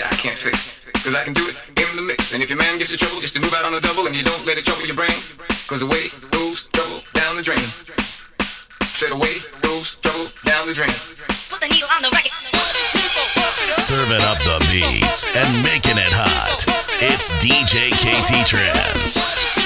that I can't fix. Cause I can do it in the mix. And if your man gives you trouble just to move out on a double and you don't let it trouble your brain, cause away goes trouble down the drain. Said away goes trouble down the drain. Put the needle on the record. Serving up the beats and making it hot. It's DJ KT Trance.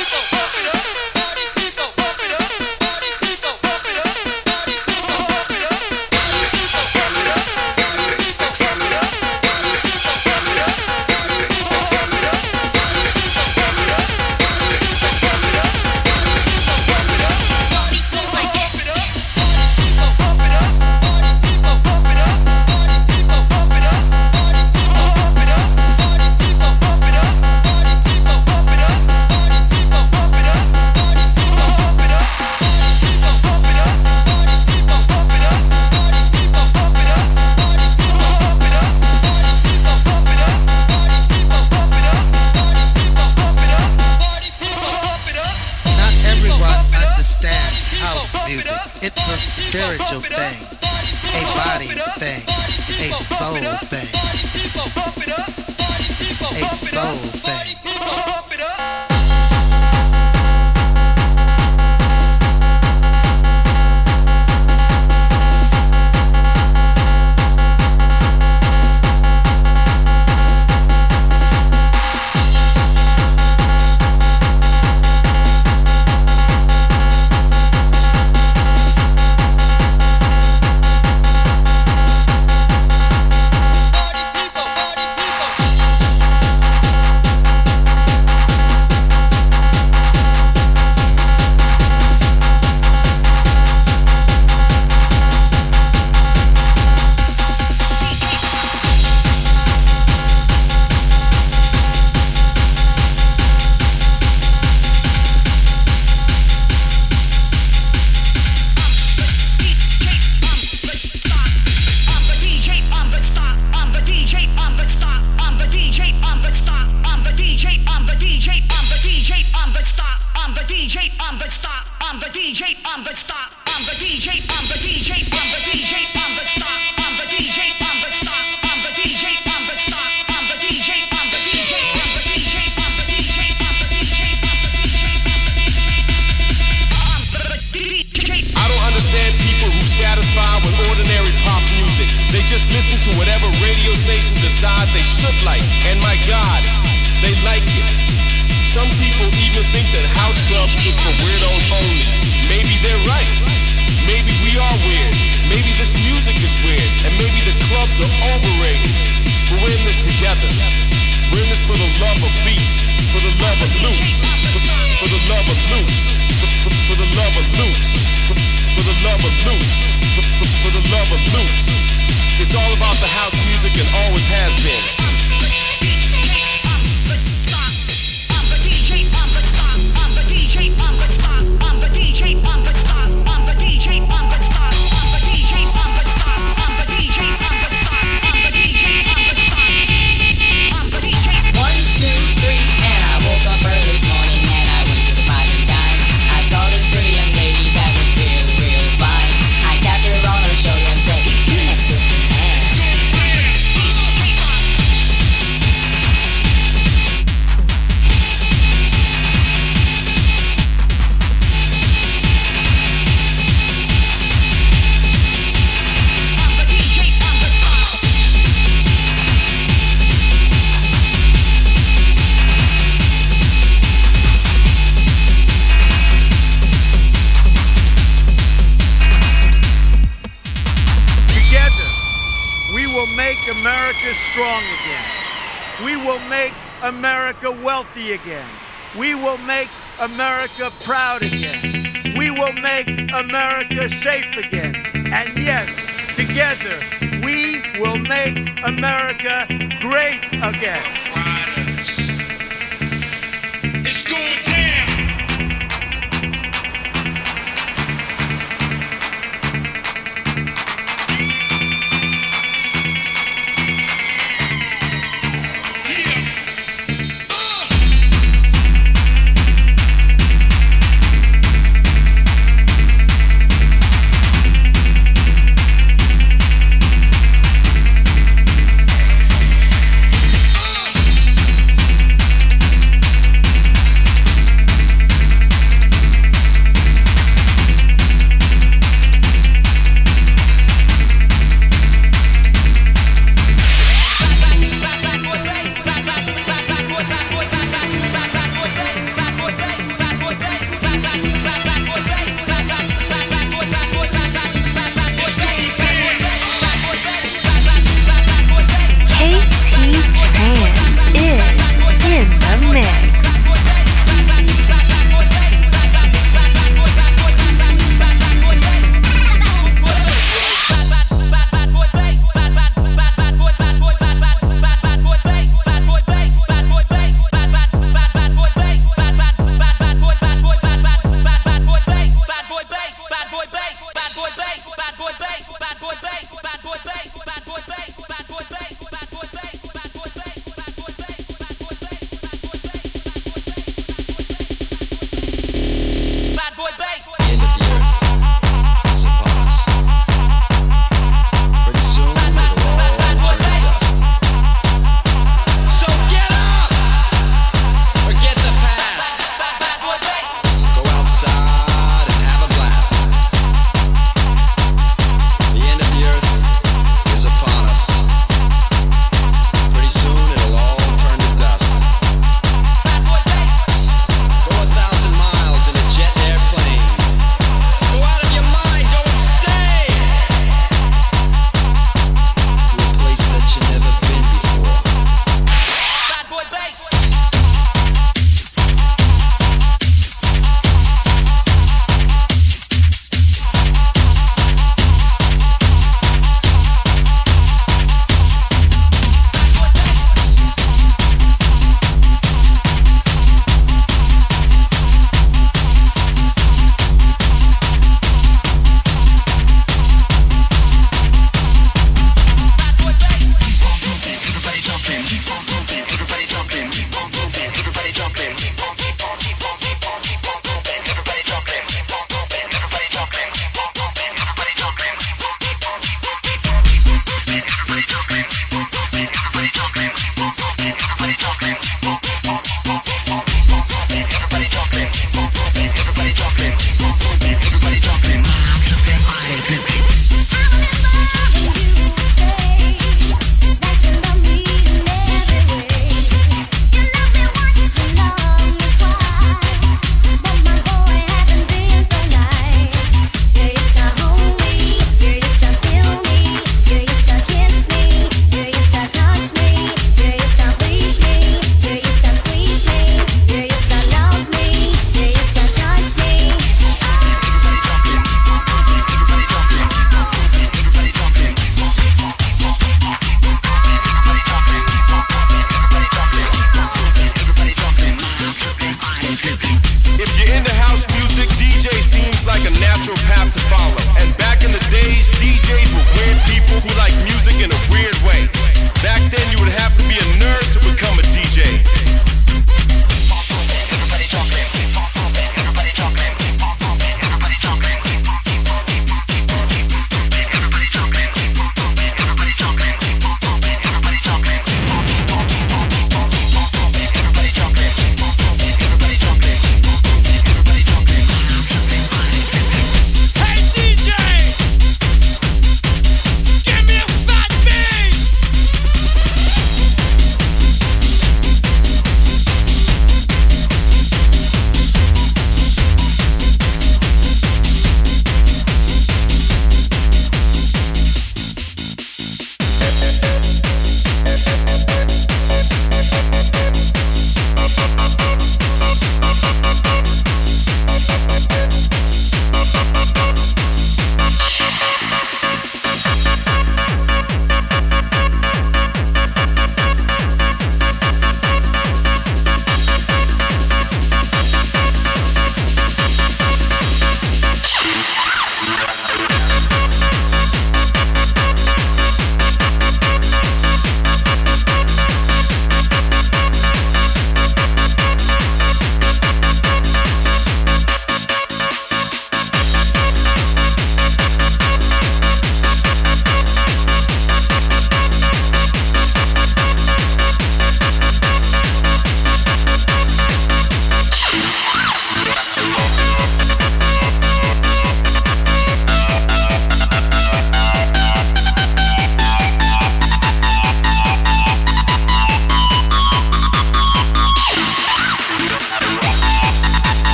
will make America wealthy again. We will make America proud again. We will make America safe again. And yes, together, we will make America great again.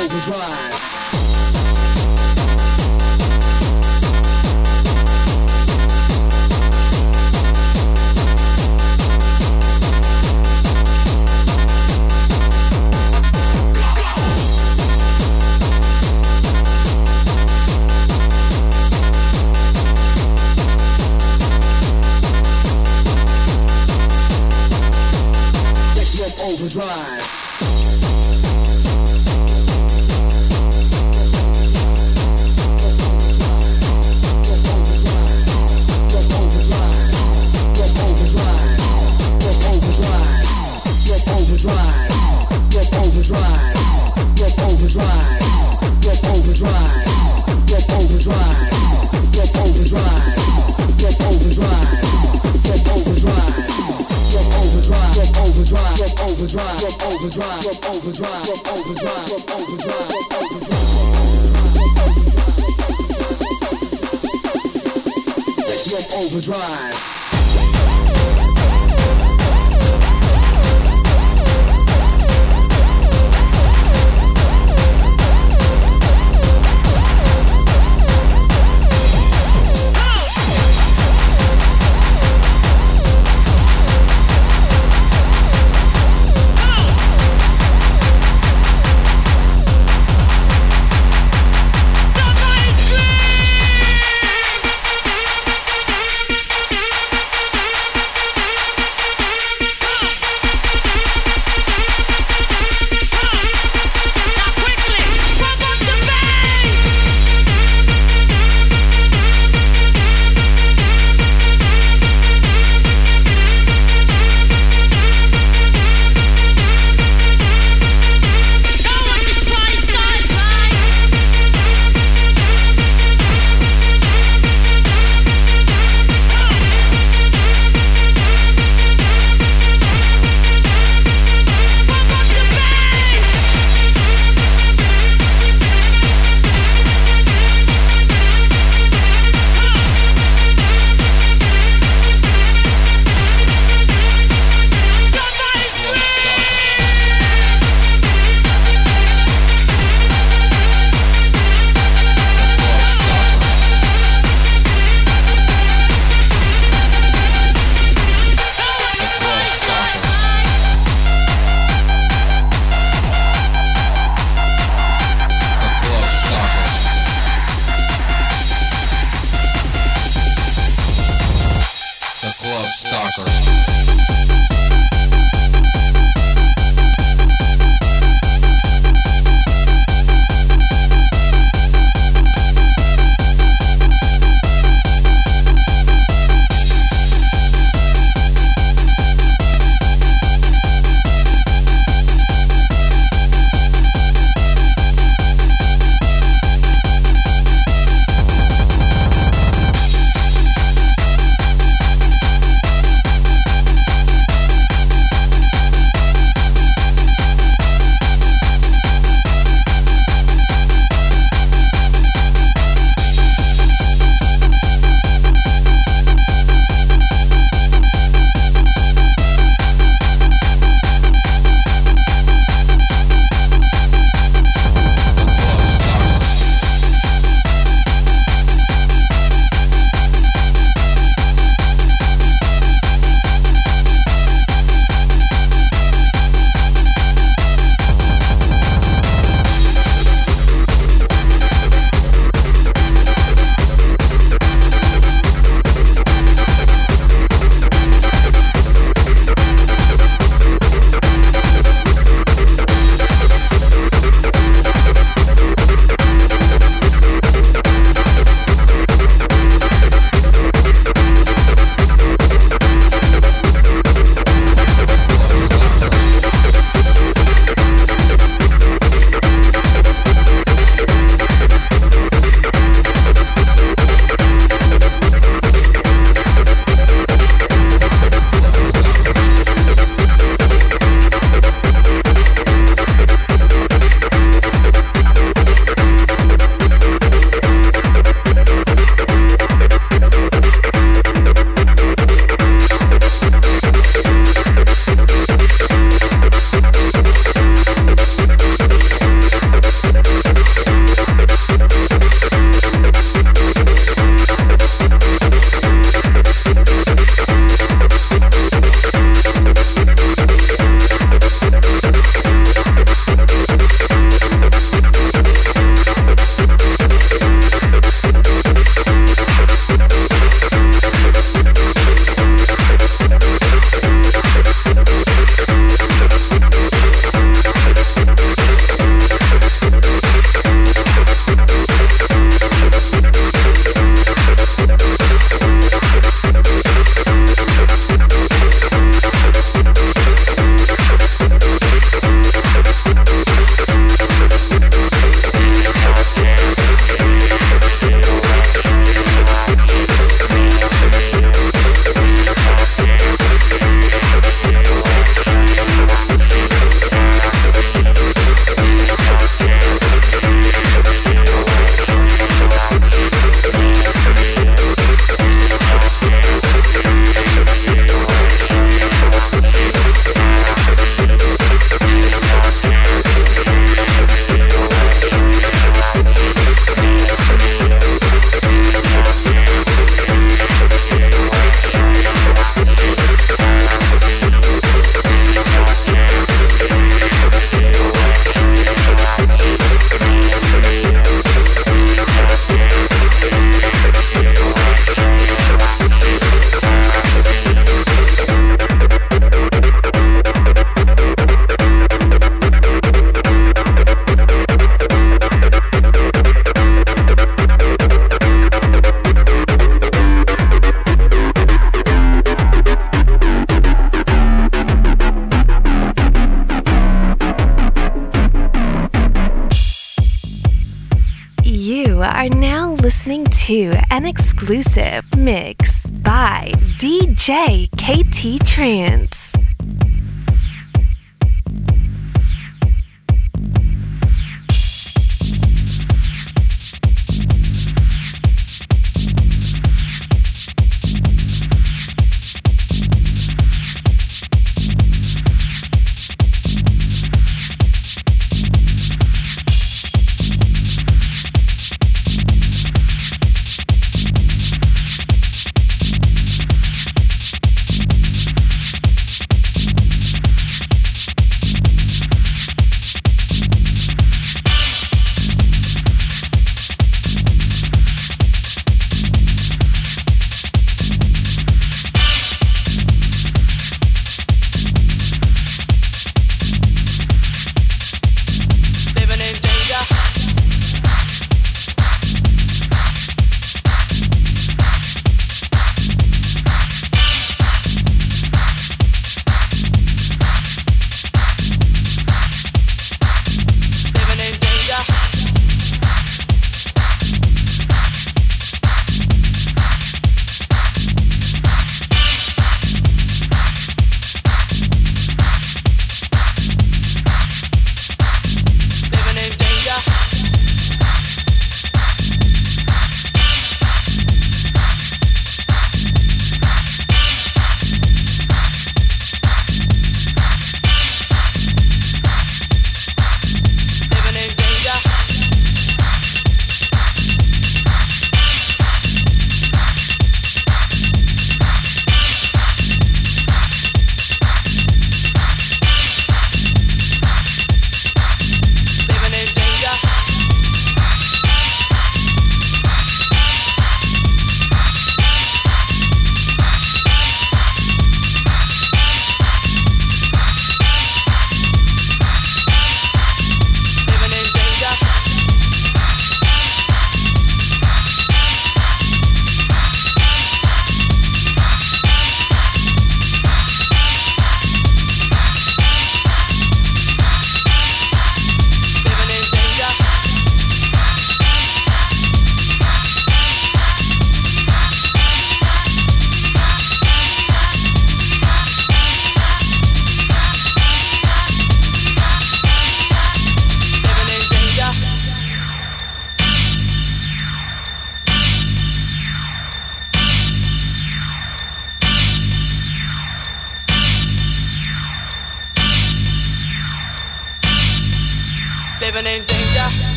Overdrive.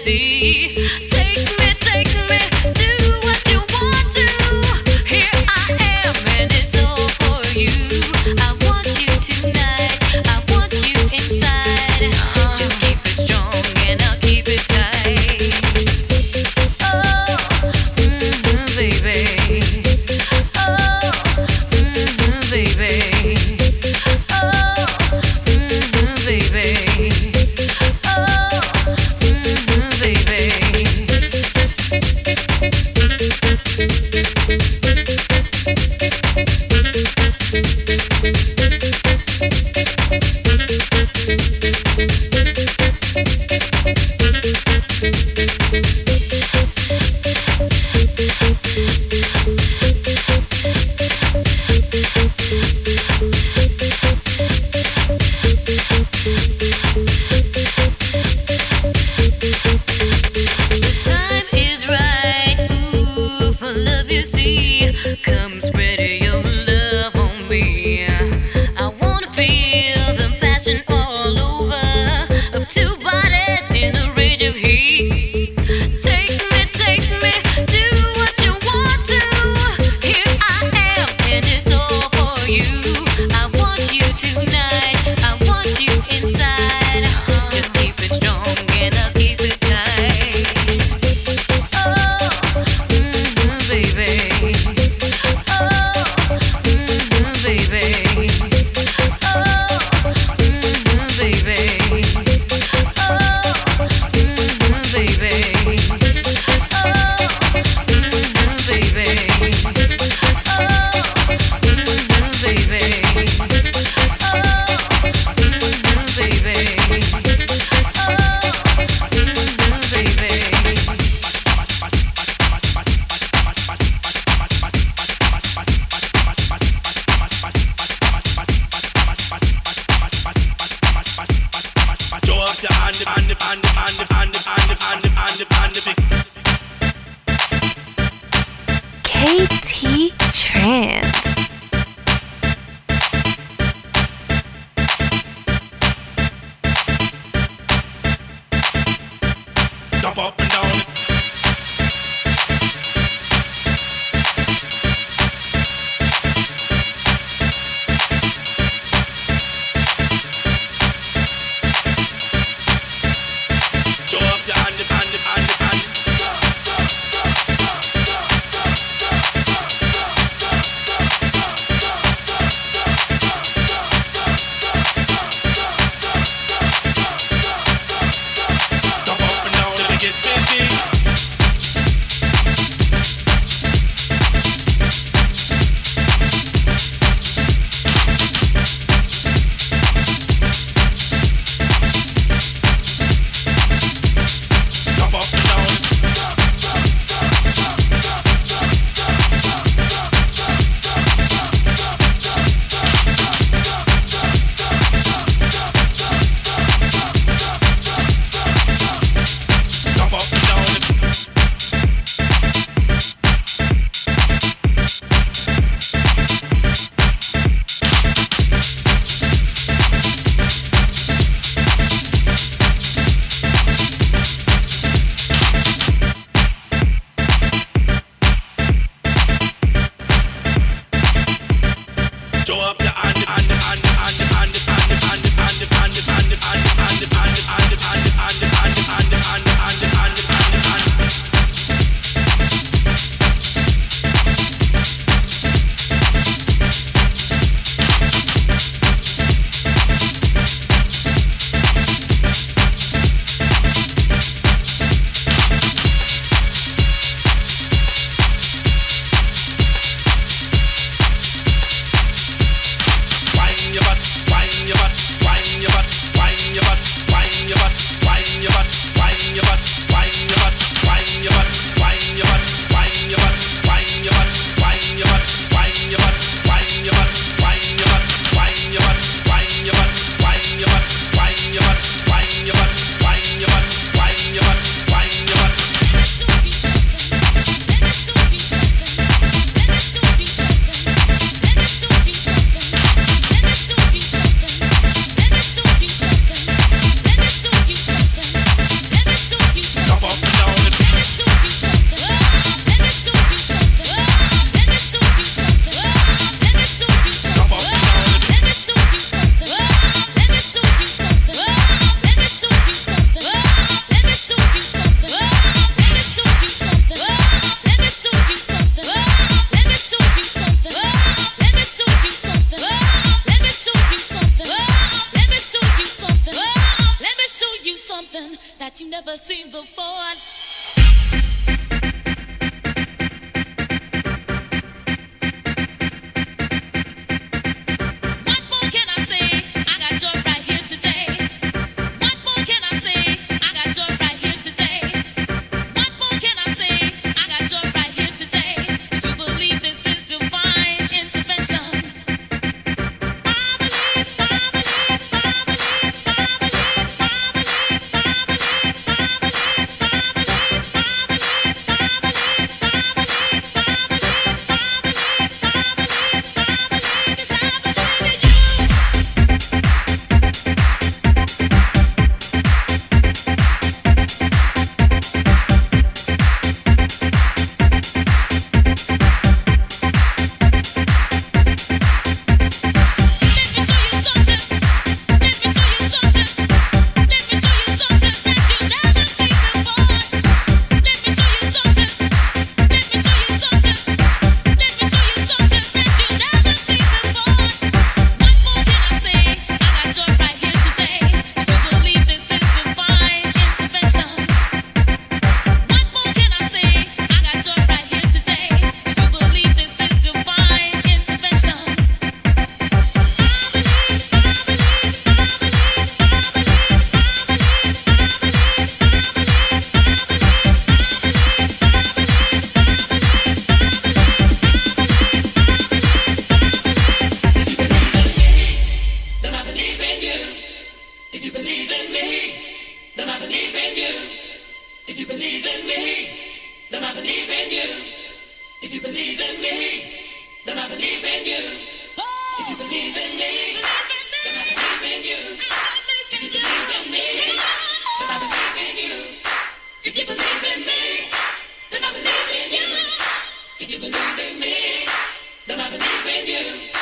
see never seen before. Believe in you. If you believe in me, then I believe in you. If you believe in me, then I believe in you. If you believe in me, then I believe in you. If you believe in me, then I believe in you. If you believe in me, then I believe in you.